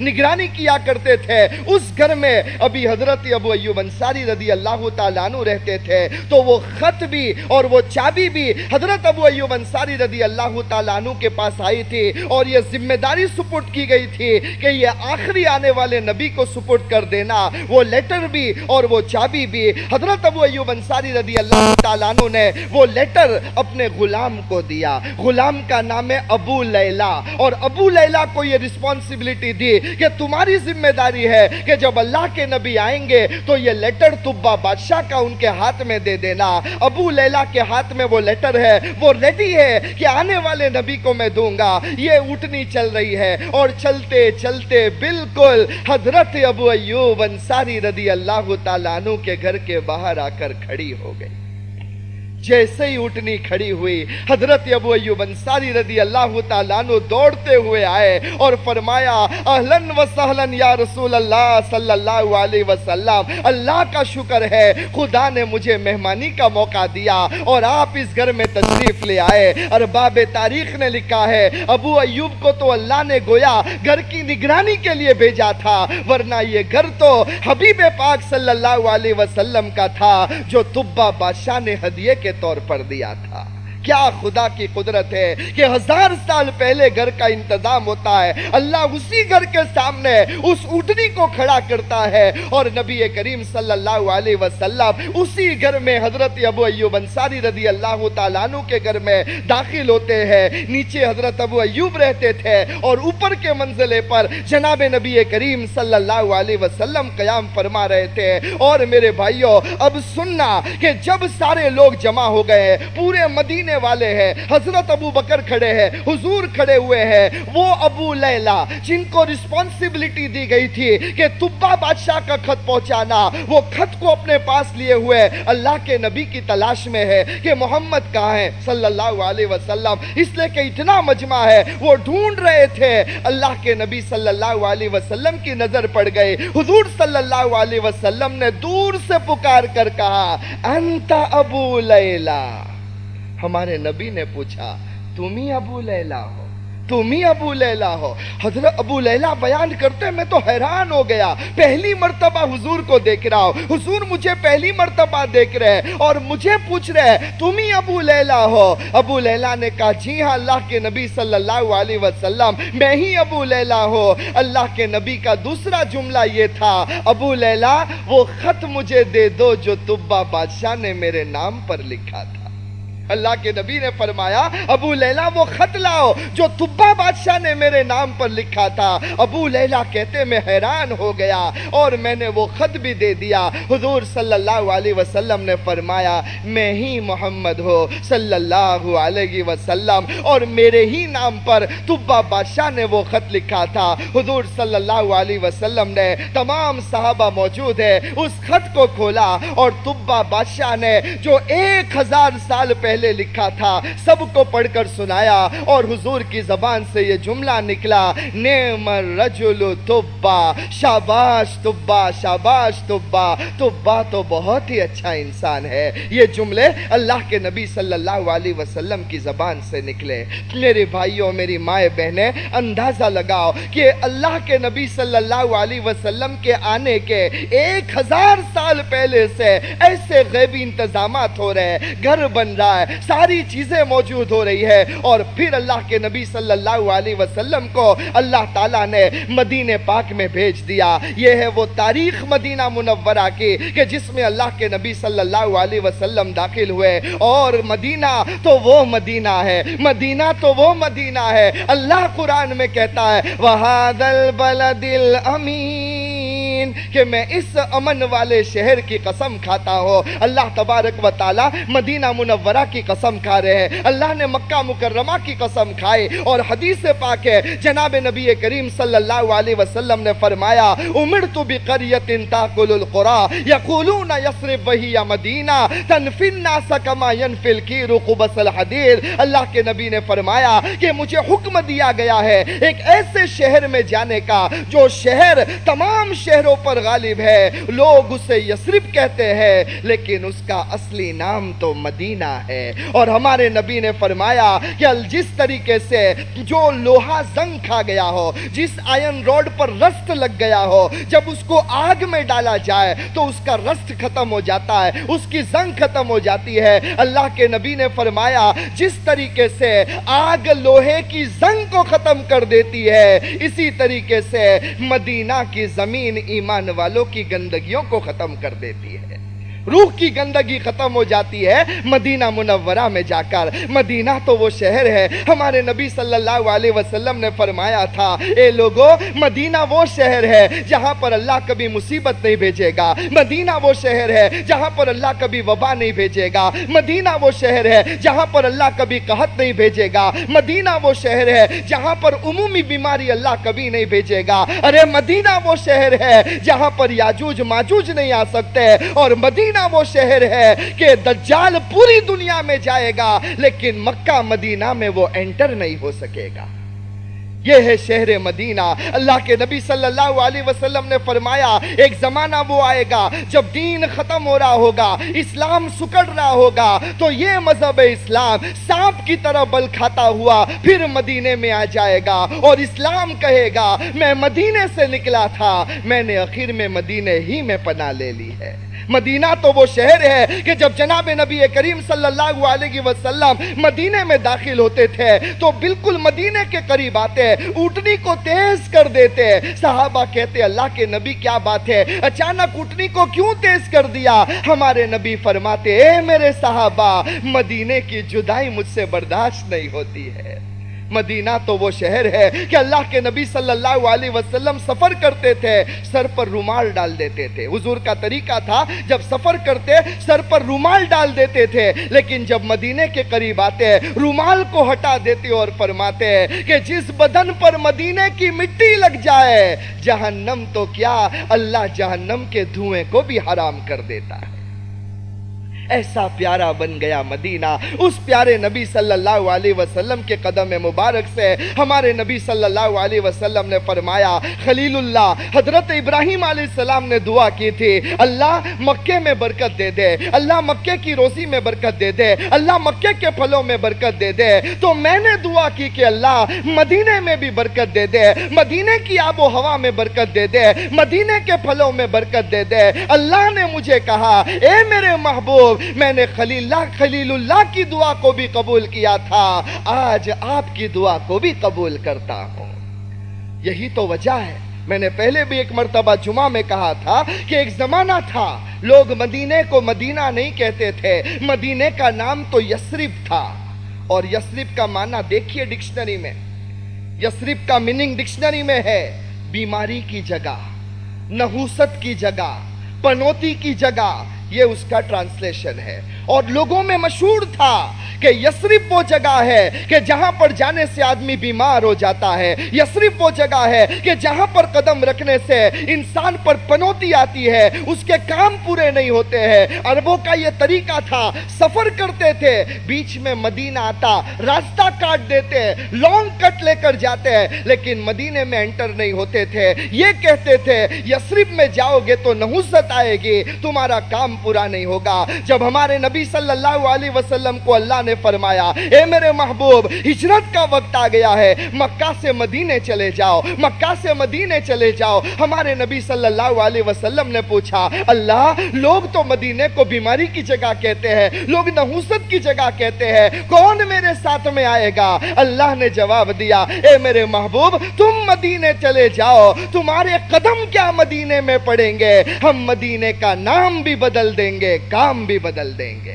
نگرانی کیا کرتے تھے، اس گھر میں ابھی حضرت ابو ایوب انصاری رضی اللہ تعالیٰ عنہ رہتے تھے، تو وہ خط بھی اور وہ چابی بھی حضرت ابو ایوب انصاری رضی اللہ تعالیٰ عنہ کے پاس آئی تھی اور یہ ذمہ داری سپورٹ کی گئی تھی کہ یہ آخری آنے والے نبی کو سپورٹ کر دینا۔ وہ لیٹر بھی اور وہ چابی بھی حضرت ابو ایوب انصاری رضی اللہ تعالیٰ عنہ نے وہ لیٹر اپنے غلام کو دیا۔ غلام کا نام ہے ابو لیلہ اور ابو لیلہ کو یہ رسپانسبلٹی دی کہ تمہاری ذمہ داری ہے کہ جب اللہ کے نبی آئیں گے تو یہ لیٹر تبا بادشاہ کا ان کے ہاتھ میں دے دینا۔ ابو لیلہ کے ہاتھ میں وہ لیٹر ہے، وہ ریڈی ہے کہ آنے والے نبی کو میں دوں گا۔ یہ اٹھنی چل رہی ہے اور چلتے چلتے بالکل حضرت ابو ایوب انصاری رضی اللہ تعالیٰ عنہ کے گھر کے باہر آ کر کھڑی ہو گئی۔ جیسے ہی اٹھنی کھڑی ہوئی، حضرت ابو ایوب انصاری رضی اللہ تعالیٰ نو دوڑتے ہوئے آئے اور فرمایا اہلن و سہلن یا رسول اللہ صلی اللہ علیہ وسلم، اللہ کا شکر ہے، خدا نے مجھے مہمانی کا موقع دیا اور آپ اس گھر میں تشریف لے آئے۔ ارباب تاریخ نے لکھا ہے، ابو ایوب کو تو اللہ نے گویا گھر کی نگرانی کے لیے بھیجا تھا، ورنہ یہ گھر تو حبیب پاک صلی اللہ علیہ وسلم کا تھا، جو طبہ بادشاہ نے ہدیے کے کے طور پر دیا تھا۔ کیا خدا کی قدرت ہے کہ ہزار سال پہلے گھر کا انتظام ہوتا ہے، اللہ اسی گھر کے سامنے اس اٹھنی کو کھڑا کرتا ہے اور نبی کریم صلی اللہ علیہ وسلم اسی گھر میں حضرت ابو ایوب انصاری رضی اللہ تعالیٰ عنہ کے گھر میں داخل ہوتے ہیں۔ نیچے حضرت ابو ایوب رہتے تھے اور اوپر کے منزلے پر جناب نبی کریم صلی اللہ علیہ وسلم قیام فرما رہے تھے۔ اور میرے بھائیوں اب سننا کہ جب سارے لوگ جمع ہو گئے، پورے مدینہ مدینے والے ہیں۔ حضرت ابو بکر کھڑے ہیں، حضور کھڑے ہوئے ہیں۔ وہ ابو لیلہ، جن کو رسپانسبلٹی دی گئی تھی کہ تبا بادشاہ کا خط پہنچانا، وہ خط کو اپنے پاس لیے ہوئے۔ اللہ کے نبی کی تلاش میں ہے کہ محمد کہاں ہے؟ صلی اللہ علیہ وسلم۔ اس لیے کہ اتنا مجمع ہے، وہ ڈھونڈ رہے تھے۔ اللہ کے نبی صلی اللہ علیہ وسلم کی نظر پڑ گئے حضور صلی اللہ علیہ وسلم نے دور سے پکار کر کہا، انت ابو لیلہ۔ ہمارے نبی نے پوچھا، تم ہی ابو لیلا ہو؟ تم ہی ابو لیلا ہو؟ حضرت ابو لیلا بیان کرتے میں تو حیران ہو گیا۔ پہلی مرتبہ حضور کو دیکھ رہا ہو حضور مجھے پہلی مرتبہ دیکھ رہے اور مجھے پوچھ رہے تم ہی ابو لیلا ہو؟ ابو لیلا نے کہا جی ہاں اللہ کے نبی صلی اللہ علیہ وسلم، میں ہی ابو لیلا ہو اللہ کے نبی کا دوسرا جملہ یہ تھا، ابو لیلا، وہ خط مجھے دے دو جو طبہ بادشاہ نے میرے نام پر لکھا تھا۔ اللہ کے نبی نے فرمایا، ابو لیلہ وہ خط لاؤ جو تبا بادشاہ نے میرے نام پر لکھا تھا۔ ابو لیلا کہتے میں حیران ہو گیا اور میں نے وہ خط بھی دے دیا۔ حضور صلی اللہ علیہ وسلم نے فرمایا، میں ہی محمد ہو صلی اللہ علیہ وسلم۔ اور میرے ہی نام پر تبا بادشاہ نے وہ خط لکھا تھا۔ حضور صلی اللہ علیہ وسلم نے تمام صحابہ موجود ہے اس خط کو کھولا اور تبا بادشاہ نے جو ایک ہزار سال پہلے پہلے لکھا تھا، سب کو پڑھ کر سنایا اور حضور کی زبان سے یہ جملہ نکلا نیم الرجل تبا، شاباش تبا شاباش تبا تبا تو بہت ہی اچھا انسان ہے۔ یہ جملے اللہ کے نبی صلی اللہ علیہ وسلم کی زبان سے نکلے۔ میرے بھائیوں، میری مائیں بہنیں، اندازہ لگاؤ کہ اللہ کے نبی صلی اللہ علیہ وسلم کے آنے کے ایک ہزار سال پہلے سے ایسے غیبی انتظامات ہو رہے گھر بن رہا ہے ساری چیزیں موجود ہو رہی ہے اور پھر اللہ کے نبی صلی اللہ علیہ وسلم کو اللہ تعالیٰ نے مدینہ پاک میں بھیج دیا۔ یہ ہے وہ تاریخ مدینہ منورہ کی کہ جس میں اللہ کے نبی صلی اللہ علیہ وسلم داخل ہوئے۔ اور مدینہ تو وہ مدینہ ہے۔ مدینہ تو وہ مدینہ ہے۔ اللہ قرآن میں کہتا ہے وَحَادَ الْبَلَدِ الْأَمِينَ العالمین کہ میں اس امن والے شہر کی قسم کھاتا ہوں۔ اللہ تبارک و تعالی مدینہ منورہ کی قسم کھا رہے ہیں۔ اللہ نے مکہ مکرمہ کی قسم کھائے اور حدیث پاک ہے۔ جناب نبی کریم صلی اللہ علیہ وسلم نے فرمایا، امرت بقریت تاکل القرآ یقولون یسرب وہی مدینہ تنفن الناس کما ینفی الکیر قبس الحدیر اللہ کے نبی نے فرمایا کہ مجھے حکم دیا گیا ہے، ایک ایسے شہر میں جانے کا جو شہر تمام شہروں کافروں پر غالب ہے۔ لوگ اسے یسرب کہتے ہیں، لیکن اس کا اصلی نام تو مدینہ ہے۔ اور ہمارے نبی نے فرمایا کہ جس طریقے سے جو لوہا زنگ کھا گیا ہو، جس آئن روڈ پر رست لگ گیا ہو، جب اس کو آگ میں ڈالا جائے تو اس کا رست ختم ہو جاتا ہے، اس کی زنگ ختم ہو جاتی ہے۔ اللہ کے نبی نے فرمایا، جس طریقے سے آگ لوہے کی زنگ کو ختم کر دیتی ہے، اسی طریقے سے مدینہ کی زمین ایمان والوں کی گندگیوں کو ختم کر دیتی ہے۔ روح کی گندگی ختم ہو جاتی ہے، مدینہ منورہ میں جا کر۔ مدینہ تو وہ شہر ہے، ہمارے نبی صلی اللہ علیہ وسلم نے فرمایا تھا۔ اے لوگوں مدینہ وہ شہر ہے جہاں پر اللہ کبھی مصیبت نہیں بھیجے گا۔ مدینہ وہ شہر ہے جہاں پر اللہ کبھی وبا نہیں بھیجے گا۔ مدینہ وہ شہر ہے جہاں پر اللہ کبھی قحط نہیں بھیجے گا۔ مدینہ وہ شہر ہے جہاں پر عمومی بیماری اللہ کبھی نہیں بھیجے گا۔ ارے، مدینہ وہ شہر ہے جہاں پر یاجوج ماجوج نہیں آ سکتے اور مدینہ مدینہ وہ شہر ہے کہ دجال پوری دنیا میں جائے گا، لیکن مکہ مدینہ میں وہ انٹر نہیں ہو سکے گا۔ یہ ہے شہر مدینہ۔ اللہ کے نبی صلی اللہ علیہ وسلم نے فرمایا، ایک زمانہ وہ آئے گا جب دین ختم ہو رہا ہوگا، اسلام سکڑ رہا ہوگا۔ تو یہ مذہب اسلام سانپ کی طرح بل کھاتا ہوا پھر مدینے میں آ جائے گا اور اسلام کہے گا، میں مدینے سے نکلا تھا، میں نے اخیر میں مدینے ہی میں پناہ لے لی ہے۔ مدینہ تو وہ شہر ہے کہ جب جناب نبی کریم صلی اللہ علیہ وسلم مدینے میں داخل ہوتے تھے، تو بالکل مدینے کے قریب آتے اوٹنی کو تیز کر دیتے۔ صحابہ کہتے، اللہ کے نبی کیا بات ہے؟ اچانک اوٹنی کو کیوں تیز کر دیا؟ ہمارے نبی فرماتے، اے میرے صحابہ، مدینے کی جدائی مجھ سے برداشت نہیں ہوتی ہے۔ مدینہ تو وہ شہر ہے کہ اللہ کے نبی صلی اللہ علیہ وسلم سفر کرتے تھے، سر پر رومال ڈال دیتے تھے۔ حضور کا طریقہ تھا، جب سفر کرتے، سر پر رومال ڈال دیتے تھے۔ لیکن جب مدینے کے قریب آتے، رومال کو ہٹا دیتے اور فرماتے کہ جس بدن پر مدینے کی مٹی لگ جائے، جہنم تو کیا اللہ جہنم کے دھوئیں کو بھی حرام کر دیتا ہے۔ ایسا پیارا بن گیا مدینہ۔ اس پیارے نبی صلی اللہ علیہ وسلم کے قدم مبارک سے ہمارے نبی صلی اللہ علیہ وسلم نے فرمایا، خلیل اللہ، حضرت ابراہیم علیہ السلام نے دعا کی تھی، اللہ مکے میں برکت دے دے، اللہ مکے کی روزی میں برکت دے دے، اللہ مکے کے پھلوں میں برکت دے دے۔ تو میں نے دعا کی کہ اللہ مدینے میں بھی برکت دے دے، مدینے کی آب و ہوا میں برکت دے دے، مدینے کے پھلوں میں برکت دے دے۔ اللہ نے مجھے کہا، اے میرے محبوب میں نے خلیل اللہ خلیل اللہ کی دعا کو بھی قبول کیا تھا۔ آج آپ کی دعا کو بھی قبول کرتا ہوں۔ یہی تو وجہ ہے۔ میں نے پہلے بھی ایک مرتبہ جمعہ میں کہا تھا کہ ایک زمانہ تھا۔ لوگ مدینے کو مدینہ نہیں کہتے تھے۔ مدینے کا نام تو یسرف تھا۔ اور یسرف کا معنی دیکھیے ڈکشنری میں۔ یسرف کا میننگ ڈکشنری میں ہے بیماری کی جگہ، نحوست کی جگہ، پنوتی کی جگہ یہ اس کا ٹرانسلیشن ہے۔ اور لوگوں میں مشہور تھا کہ یسرف وہ جگہ ہے کہ جہاں پر جانے سے آدمی بیمار ہو جاتا ہے۔ یسرف وہ جگہ ہے کہ جہاں پر قدم رکھنے سے انسان پر پنوتی آتی ہے، اس کے کام پورے نہیں ہوتے ہیں۔ عربوں کا یہ طریقہ تھا، سفر کرتے تھے، بیچ میں مدینہ آتا، راستہ کاٹ دیتے لانگ کٹ لے کر جاتے ہیں لیکن مدینے میں انٹر نہیں ہوتے تھے۔ یہ کہتے تھے یسرف میں جاؤ گے تو نحوست آئے گی، تمہارا کام پورا نہیں ہوگا۔ جب ہمارے نبی صلی اللہ علیہ وسلم کو اللہ نے فرمایا، اے میرے محبوب، ہجرت کا وقت آ گیا ہے، مکہ سے مدینے چلے جاؤ، مکہ سے مدینے چلے جاؤ۔ ہمارے نبی صلی اللہ علیہ وسلم نے پوچھا، اللہ، لوگ تو مدینے کو بیماری کی جگہ کہتے ہیں، لوگ نحوست کی جگہ کہتے ہیں، کون میرے ساتھ میں آئے گا؟ اللہ نے جواب دیا، اے میرے محبوب، تم مدینے چلے جاؤ، تمہارے قدم کیا مدینے میں پڑیں گے؟ ہم مدینے کا نام بھی بدل دیں گے، کام بھی بدل دیں گے۔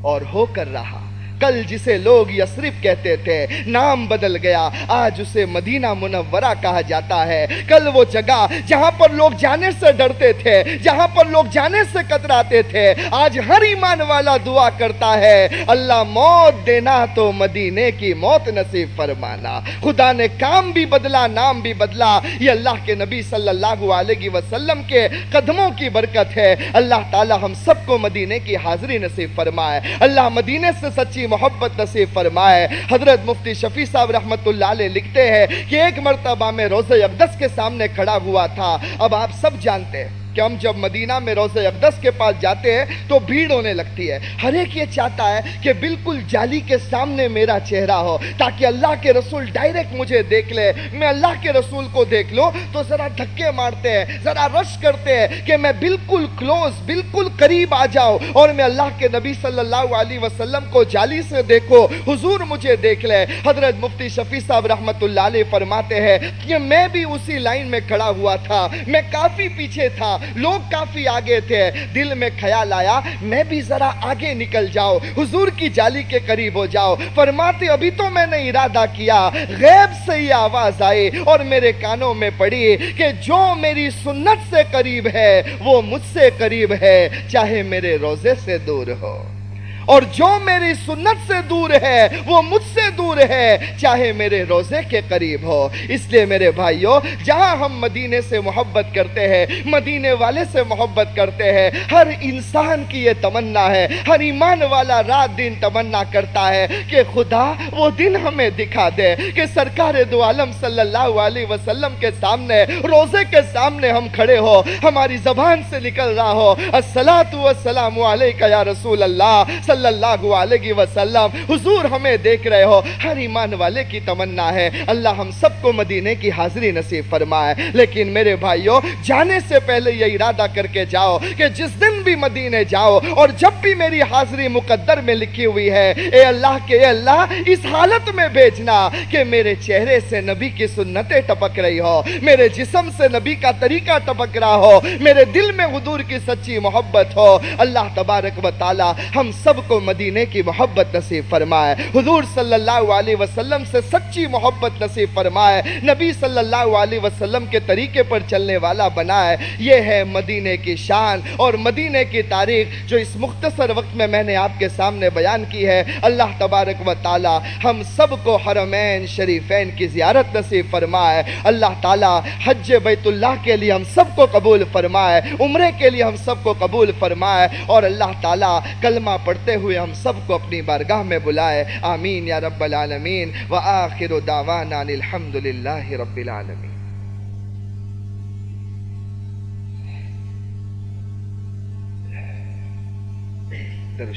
اور ہو کر رہا۔ کل جسے لوگ یسرف کہتے تھے، نام بدل گیا۔ آج اسے مدینہ منورہ کہا جاتا ہے۔ کل وہ جگہ جہاں پر لوگ جانے سے ڈرتے تھے، جہاں پر لوگ جانے سے کتراتے تھے، آج ہر ایمان والا دعا کرتا ہے۔ اللہ موت دینا تو مدینے کی موت نصیب فرمانا۔ خدا نے کام بھی بدلا، نام بھی بدلا۔ یہ اللہ کے نبی صلی اللہ علیہ وسلم کے قدموں کی برکت ہے۔ اللہ تعالی ہم سب کو مدینے کی حاضری نصیب فرمائے۔ اللہ مدینے سے سچی محبت نصیب فرمائے۔ حضرت مفتی شفیع صاحب رحمت اللہ علیہ لکھتے ہیں کہ ایک مرتبہ میں روزہ اقدس کے سامنے کھڑا ہوا تھا۔ اب آپ سب جانتے ہیں۔ کہ ہم جب مدینہ میں روزہ اقدس کے پاس جاتے ہیں تو بھیڑ ہونے لگتی ہے۔ ہر ایک یہ چاہتا ہے کہ بالکل جالی کے سامنے میرا چہرہ ہو تاکہ اللہ کے رسول ڈائریکٹ مجھے دیکھ لے۔ میں اللہ کے رسول کو دیکھ لو تو ذرا دھکے مارتے ہیں، ذرا رش کرتے ہیں کہ میں بالکل کلوز، بالکل قریب آ جاؤ اور میں اللہ کے نبی صلی اللہ علیہ وسلم کو جالی سے دیکھو، حضور مجھے دیکھ لے۔ حضرت مفتی شفیع صاحب رحمت اللہ علیہ فرماتے ہیں کہ میں بھی اسی لائن میں کھڑا ہوا تھا، میں کافی پیچھے تھا لوگ کافی آگے تھے، دل میں خیال آیا، میں بھی ذرا آگے نکل جاؤ، حضور کی جالی کے قریب ہو جاؤ۔ فرماتے، ابھی تو میں نے ارادہ کیا، غیب سے یہ آواز آئی اور میرے کانوں میں پڑی کہ جو میری سنت سے قریب ہے، وہ مجھ سے قریب ہے، چاہے میرے روزے سے دور ہو۔ اور جو میری سنت سے دور ہے، وہ مجھ سے دور ہے۔ چاہے میرے روزے کے قریب ہو۔ اس لیے میرے بھائیوں جہاں ہم مدینے سے محبت کرتے ہیں، مدینے والے سے محبت کرتے ہیں، ہر انسان کی یہ تمنا ہے۔ ہر ایمان والا رات دن تمنا کرتا ہے کہ خدا وہ دن ہمیں دکھا دے۔ کہ سرکار دو عالم صلی اللہ علیہ وسلم کے سامنے، روزے کے سامنے ہم کھڑے ہو، ہماری زبان سے نکل رہا ہو۔ السلام علیکہ یا رسول اللہ صلی اللہ علیہ وسلم، حضور ہمیں دیکھ رہے ہو، ہر ایمان والے کی تمنا ہے۔ اللہ ہم سب کو مدینے کی حاضری نصیب فرمائے۔ لیکن میرے بھائیوں جانے سے پہلے یہ ارادہ کر کے جاؤ کہ جس دن بھی مدینے جاؤ اور جب بھی میری حاضری مقدر میں لکھی ہوئی ہے، اے اللہ کے، اے اللہ، اس حالت میں بھیجنا کہ میرے چہرے سے نبی کی سنتیں ٹپک رہی ہو، میرے جسم سے نبی کا طریقہ ٹپک رہا ہو، میرے دل میں حضور کی سچی محبت ہو۔ اللہ تبارک و تعالی ہم سب کو مدینے کی محبت نصیب فرمائے۔ حضور صلی اللہ علیہ وسلم سے سچی محبت نصیب فرمائے۔ نبی صلی اللہ علیہ وسلم کے طریقے پر چلنے والا بنائے۔ یہ ہے مدینے کی شان اور مدینے کی تاریخ جو اس مختصر وقت میں میں نے آپ کے سامنے بیان کی ہے، اللہ تبارک و تعالی ہم سب کو حرمین شریفین کی زیارت نصیب فرمائے۔ اللہ تعالی حج بیت اللہ کے لیے ہم سب کو قبول فرمائے، عمرے کے لیے ہم سب کو قبول فرمائے۔ اور اللہ تعالی کلمہ پڑھتے ہوئے ہم سب کو اپنی بارگاہ میں بلائے۔ آمین یا رب العالمین۔ وآخر دعوانا الحمدللہ رب العالمین۔ درود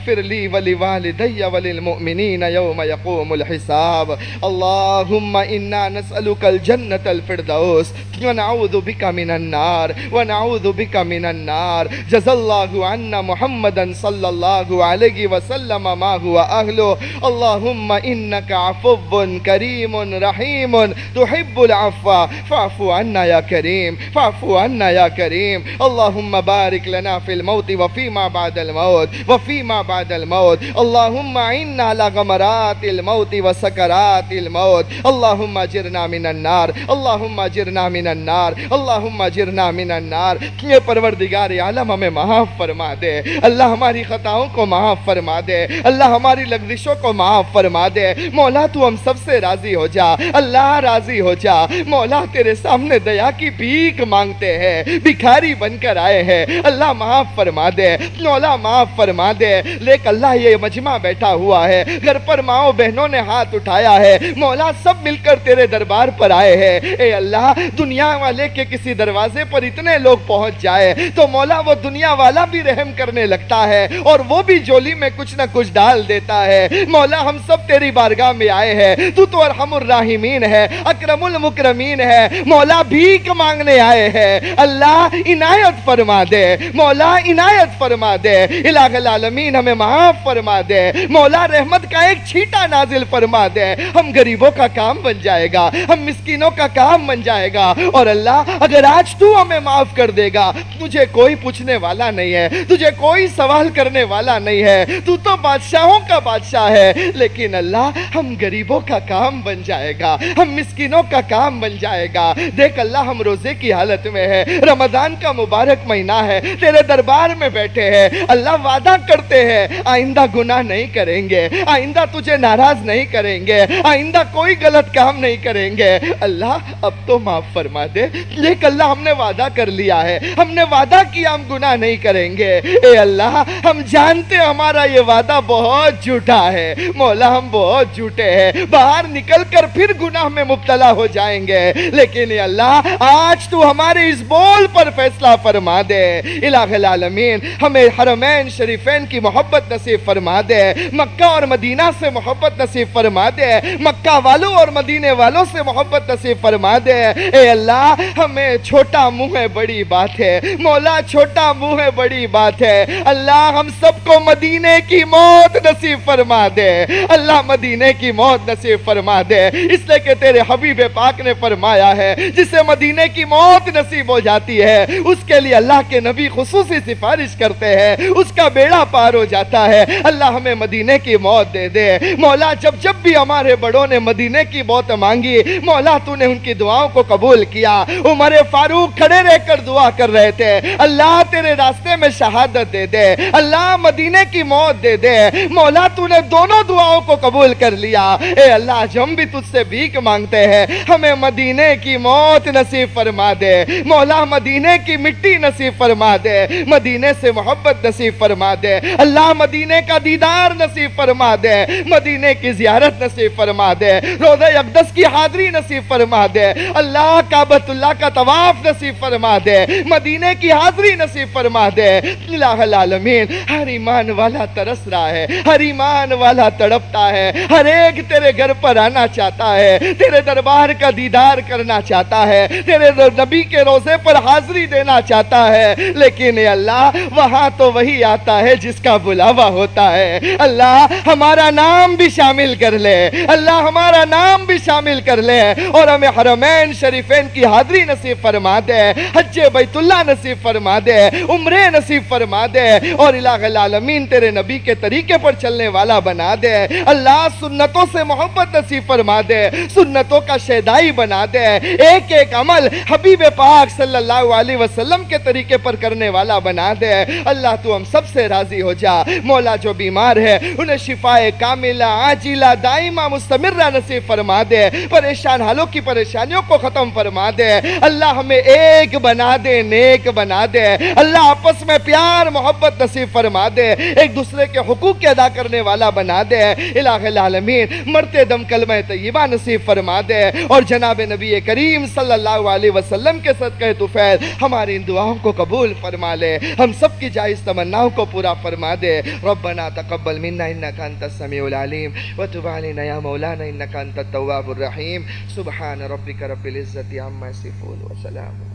اغفر لي ولوالدي وللمؤمنين يوم يقوم الحساب. اللهم إنا نسألك الجنة الفردوس. ونعوذ بك من النار. ونعوذ بك من النار. جزا الله عنا محمدا صلى الله عليه وسلم ما هو أهله. اللهم إنك عفو كريم رحيم. تحب العفو. فاعف عنا يا كريم. فاعف عنا يا كريم. اللهم بارك لنا في الموت وفيما بعد الموت. وفيما بعد بعد الموت. اللهم عنا على غمرات الموت وسكرات الموت. اللهم اجرنا من النار. اللهم اجرنا من النار. اللهم اجرنا من النار. یہ پروردگار عالم ہمیں معاف فرما دے. اللہ ہماری خطاؤں کو معاف فرما دے. اللہ ہماری لغزشوں کو معاف فرما دے. مولا تو ہم سب سے راضی ہو جا. اللہ راضی ہو جا. مولا تیرے سامنے دیا کی بھیک مانگتے ہیں. بھکاری بن کر آئے ہیں. اللہ معاف فرما دے. مولا معاف فرما دے. لیک اللہ یہ مجمع بیٹھا ہوا ہے۔ گھر پر ماؤں بہنوں نے ہاتھ اٹھایا ہے۔ مولا سب مل کر تیرے دربار پر آئے ہیں۔ اے اللہ، دنیا والے کے کسی دروازے پر اتنے لوگ پہنچ جائے تو مولا وہ دنیا والا بھی رحم کرنے لگتا ہے اور وہ بھی جولی میں کچھ نہ کچھ ڈال دیتا ہے۔ مولا، ہم سب تیری بارگاہ میں آئے ہیں۔ تو تو ارحم الراحمین ہے، اکرم المکرمین ہے۔ مولا بھیک مانگنے آئے ہیں۔ اللہ عنایت فرما دے۔ مولا عنایت فرما دے۔ الہ العالمین، ہمیں ہمیں معاف فرما دے۔ مولا رحمت کا ایک چھیٹا نازل فرما دے۔ ہم غریبوں کا کام بن جائے گا، ہم مسکینوں کا کام بن جائے گا۔ اور اللہ، اگر آج تو ہمیں معاف کر دے گا، تجھے کوئی پوچھنے والا نہیں ہے، تجھے کوئی سوال کرنے والا نہیں ہے۔ تو تو بادشاہوں کا بادشاہ ہے، لیکن اللہ، ہم غریبوں کا کام بن جائے گا، ہم مسکینوں کا کام بن جائے گا۔ دیکھ اللہ، ہم روزے کی حالت میں ہے رمضان کا مبارک مہینہ ہے، تیرے دربار میں بیٹھے ہیں۔ اللہ وعدہ کرتے ہیں آئندہ گناہ نہیں کریں گے، آئندہ تجھے ناراض نہیں کریں گے، آئندہ کوئی غلط کام نہیں کریں گے۔ اللہ اب تو معاف فرما دے، لیکن اللہ ہم نے وعدہ کر لیا ہے۔ ہم نے وعدہ کیا ہم گناہ نہیں کریں گے۔ اے اللہ، ہم جانتے ہمارا یہ وعدہ بہت جھوٹا ہے۔ مولا، ہم بہت جھوٹے ہیں۔ باہر نکل کر پھر گناہ میں مبتلا ہو جائیں گے۔ لیکن اے اللہ، آج تو ہمارے اس بول پر فیصلہ فرما دے۔ الہ العالمین، ہمیں حرمین شریفین کی محبت محبت نصیب فرما دے۔ مکہ اور مدینہ سے محبت نصیب فرما دے۔ مکہ والوں اور مدینے والوں سے محبت نصیب فرما دے۔ اے اللہ، ہمیں چھوٹا منہ ہے بڑی بات ہے۔ مولا، چھوٹا منہ ہے بڑی بات ہے۔ اللہ، ہم سب کو مدینے کی موت نصیب فرما دے۔ اللہ، مدینے کی موت نصیب فرما دے۔ اس لیے کہ تیرے حبیب پاک نے فرمایا ہے، جسے مدینے کی موت نصیب ہو جاتی ہے، اس کے لیے اللہ کے نبی خصوصی سفارش کرتے ہیں۔ اس کا بیڑا پار ہو جاتا جاتا ہے۔ اللہ ہمیں مدینے کی موت دے دے۔ مولا، جب جب بھی ہمارے بڑوں نے مدینے کی موت مانگی، مولا، تو نے ان کی دعاوں کو قبول کیا۔ عمر فاروق کھڑے رہ کر دعا کر رہے تھے۔ اللہ تیرے راستے میں شہادت دے دے۔ اللہ مدینے کی موت دے دے۔ مولا، تو نے دونوں دعاوں کو قبول کر لیا۔ اے اللہ آج ہم بھی تجھ سے بھیک مانگتے ہیں، ہمیں مدینے کی موت نصیب فرما دے۔ مولا، مدینے کی مٹی نصیب فرما دے۔ مدینے سے محبت نصیب فرما دے۔ اللہ اللہ مدینے کا دیدار نصیب فرما دے، مدینے کی زیارت نصیب فرما دے روزہ اقدس کی حاضری نصیب فرما دے، اللہ کعبت اللہ کا طواف نصیب فرما دے، مدینے کی حاضری نصیب فرما دے۔ الہ العالمین، ہر ایمان والا ترس رہا ہے، ہر ایمان والا تڑپتا ہے، ہر ایک تیرے گھر پر آنا چاہتا ہے، تیرے دربار کا دیدار کرنا چاہتا ہے، تیرے نبی کے روزے پر حاضری دینا چاہتا ہے، لیکن اے اللہ، وہاں تو وہی آتا ہے جس کا بلاوا ہوتا ہے۔ اللہ ہمارا نام بھی شامل کر لے۔ اللہ ہمارا نام بھی شامل کر لے۔ اور ہمیں حرمین شریفین کی حاضری نصیب فرما دے۔ حج بیت اللہ نصیب فرما دے۔ عمرے نصیب فرما دے۔ اور الہ العالمین تیرے نبی کے طریقے پر چلنے والا بنا دے۔ اللہ سنتوں سے محبت نصیب فرما دے۔ سنتوں کا شہدائی بنا دے۔ ایک ایک عمل حبیب پاک صلی اللہ علیہ وسلم کے طریقے پر کرنے والا بنا دے۔ اللہ تو ہم سب سے راضی ہو جا۔ مولا جو بیمار ہے، انہیں شفاء کاملہ، عاجلہ، دائمہ مستمرہ نصیب فرما دے۔ پریشان حالوں کی پریشانیوں کو ختم فرما دے۔ اللہ ہمیں ایک بنا دے، نیک بنا دے۔ اللہ آپس میں پیار، محبت نصیب فرما دے۔ ایک دوسرے کے حقوق کے ادا کرنے والا بنا دے۔ الہ العالمین، مرتے دم کلمہ طیبہ نصیب فرما دے۔ اور جناب نبی کریم صلی اللہ علیہ وسلم کے صدقہ توفیل ہماری ان دعاوں کو قبول فرما لے۔ ہم سب کی جائز تمناؤں کو پورا فرما دے۔ ربنا تقبل منا إنك أنت السميع العليم وتب علينا يا مولانا إنك أنت التواب الرحيم. سبحان ربك رب العزة عما يصفون وسلام.